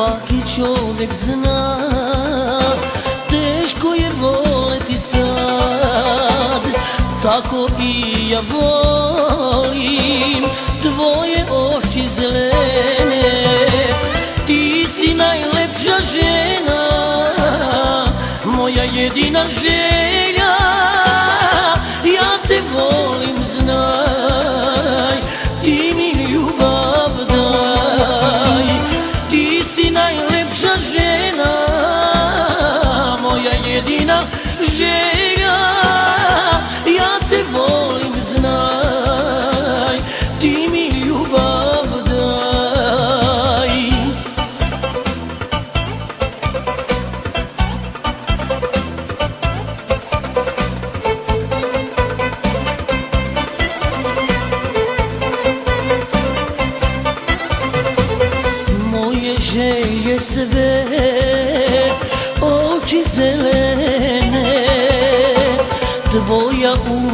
Svaki čovjek zna. Teško je voleti sad Tako i ja volim Tvoje oči zelene. Ti si najlepša žena Moja jedina želja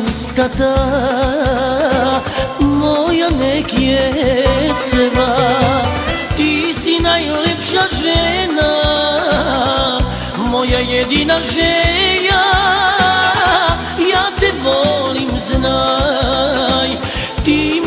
tvoja usta ta moja nek je sva. Ti si najlepša žena moja jedina želja. Ja te volim znaj ti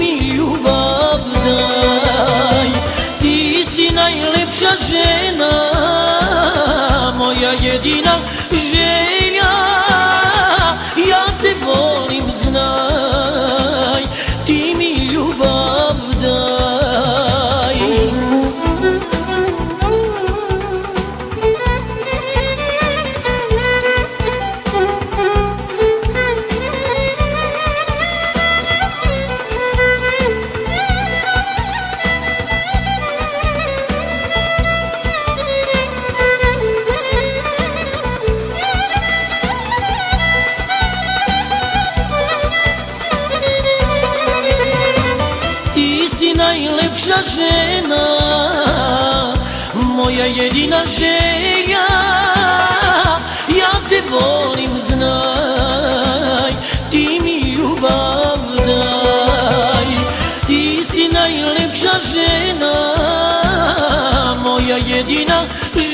najljepša žena Moja jedina želja. Ja te volim, znaj Ti mi ljubav daj. Ti si najljepša žena Moja jedina žena